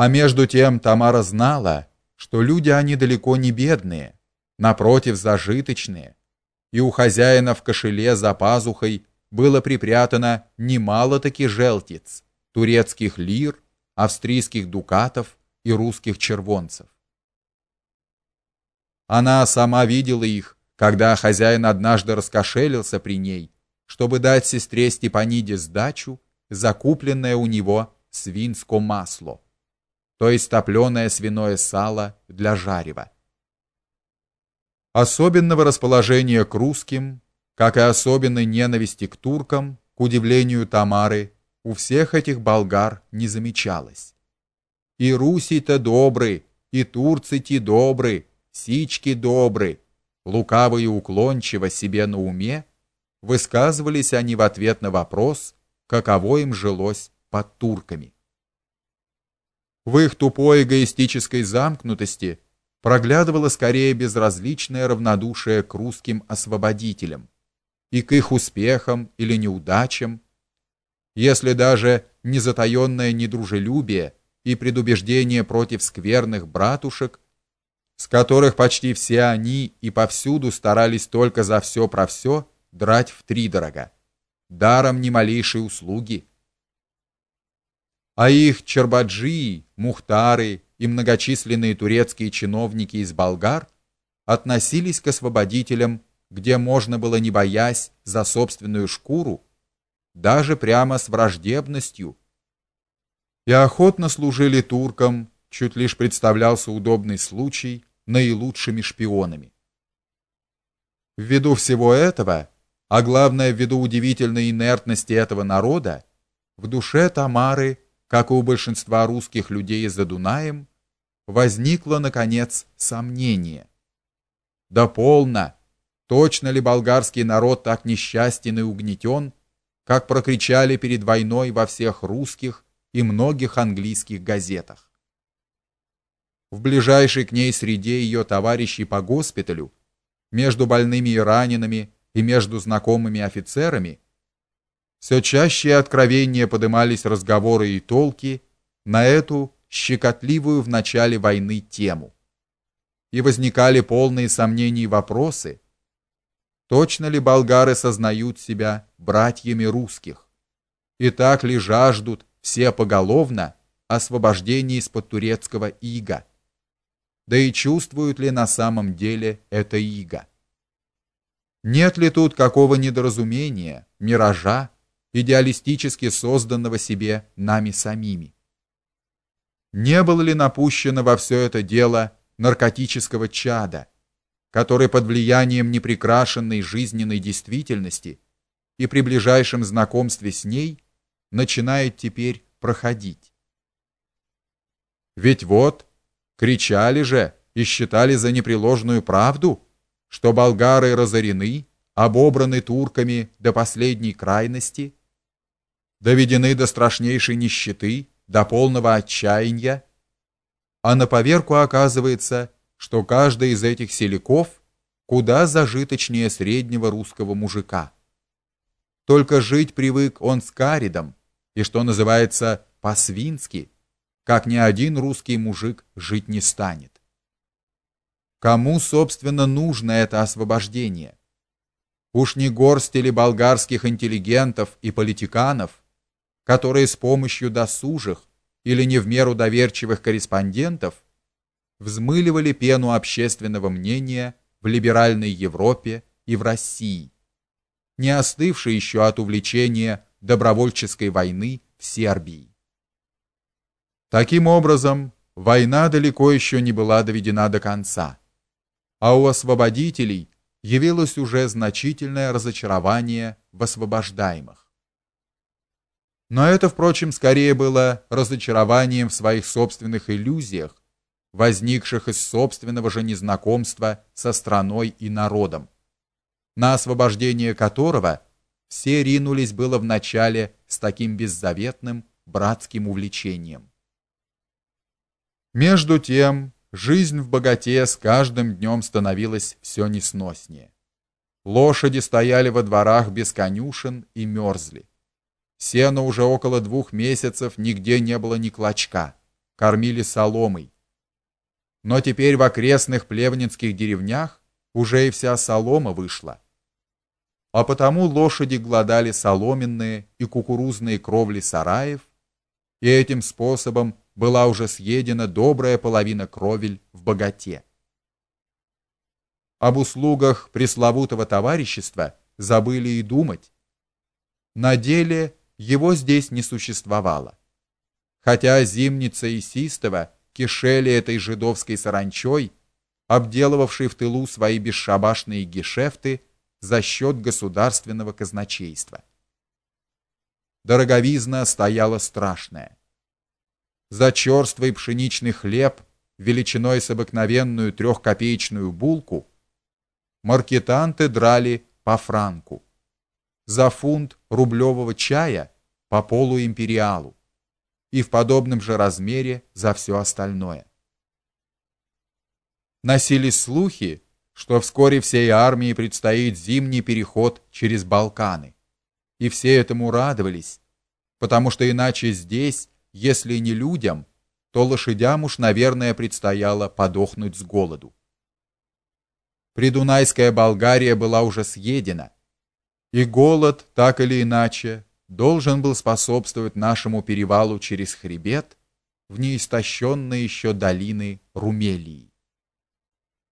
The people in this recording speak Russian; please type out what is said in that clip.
А между тем Тамара знала, что люди они далеко не бедные, напротив, зажиточные, и у хозяина в кошеле за пазухой было припрятано немало таки желтиц, турецких лир, австрийских дукатов и русских червонцев. Она сама видела их, когда хозяин однажды раскошелился при ней, чтобы дать сестре Степаниде сдачу, закупленное у него свинское масло то есть топленое свиное сало для жарева. Особенного расположения к русским, как и особенной ненависти к туркам, к удивлению Тамары, у всех этих болгар не замечалось. И руси-то добры, и турцы-те добры, сички добры, лукаво и уклончиво себе на уме, высказывались они в ответ на вопрос, каково им жилось под турками. В их тупой эгоистической замкнутости проглядывало скорее безразличное равнодушие к русским освободителям и к их успехам или неудачам, если даже не недружелюбие и предубеждение против скверных братушек, с которых почти все они и повсюду старались только за все про все драть втридорога, даром ни малейшей услуги а их чербаджи, мухтары и многочисленные турецкие чиновники из болгар относились к освободителям, где можно было не боясь за собственную шкуру, даже прямо с враждебностью. И охотно служили туркам, чуть лишь представлялся удобный случай, наилучшими шпионами. Ввиду всего этого, а главное ввиду удивительной инертности этого народа, в душе Тамары как и у большинства русских людей за Дунаем, возникло наконец сомнение. Да полно, точно ли болгарский народ так несчастен и угнетен, как прокричали перед войной во всех русских и многих английских газетах. В ближайшей к ней среде ее товарищей по госпиталю, между больными и ранеными и между знакомыми офицерами все чаще и откровеннее подымались разговоры и толки на эту щекотливую в начале войны тему. И возникали полные сомнений вопросы: точно ли болгары сознают себя братьями русских? И так ли жаждут все поголовно освобождения из-под турецкого ига? Да и чувствуют ли на самом деле это иго? Нет ли тут какого недоразумения, миража, идеалистически созданного себе нами самими. Не было ли напущено во все это дело наркотического чада, который под влиянием непрекрашенной жизненной действительности и при ближайшем знакомстве с ней начинает теперь проходить? Ведь вот кричали же и считали за непреложную правду, что болгары разорены, обобраны турками до последней крайности доведены до страшнейшей нищеты, до полного отчаяния, а на поверку оказывается, что каждый из этих селяков куда зажиточнее среднего русского мужика. Только жить привык он с каридом, и что называется по-свински, как ни один русский мужик жить не станет. Кому, собственно, нужно это освобождение? Уж не горсть ли болгарских интеллигентов и политиканов, которые с помощью досужих или не в меру доверчивых корреспондентов взмыливали пену общественного мнения в либеральной Европе и в России, не остывшей еще от увлечения добровольческой войны в Сербии. Таким образом, война далеко еще не была доведена до конца, а у освободителей явилось уже значительное разочарование в освобождаемых. Но это, впрочем, скорее было разочарованием в своих собственных иллюзиях, возникших из собственного же незнакомства со страной и народом, на освобождение которого все ринулись было вначале с таким беззаветным братским увлечением. Между тем, жизнь в богате с каждым днем становилась все несноснее. Лошади стояли во дворах без конюшен и мерзли. Сена уже около двух месяцев нигде не было ни клочка. кормили соломой. Но теперь в окрестных плевнинских деревнях уже и вся солома вышла. А потому лошади глодали соломенные и кукурузные кровли сараев, и этим способом была уже съедена добрая половина кровель в богате. Об услугах пресловутого товарищества забыли и думать. На деле его здесь не существовало. Хотя Зимница и Систова кишели этой жидовской саранчой, обделывавшей в тылу свои бесшабашные гешефты за счет государственного казначейства. Дороговизна стояла страшная. За черствый пшеничный хлеб величиной с обыкновенную трехкопеечную булку маркетанты драли по франку. За фунт рублевого чая по полуимпериалу и в подобном же размере за все остальное. Носились слухи, что вскоре всей армии предстоит зимний переход через Балканы. И все этому радовались, потому что иначе здесь, если не людям, то лошадям уж, наверное, предстояло подохнуть с голоду. Придунайская Болгария была уже съедена, и голод, так или иначе, должен был способствовать нашему перевалу через хребет в неистощенные еще долины Румелии.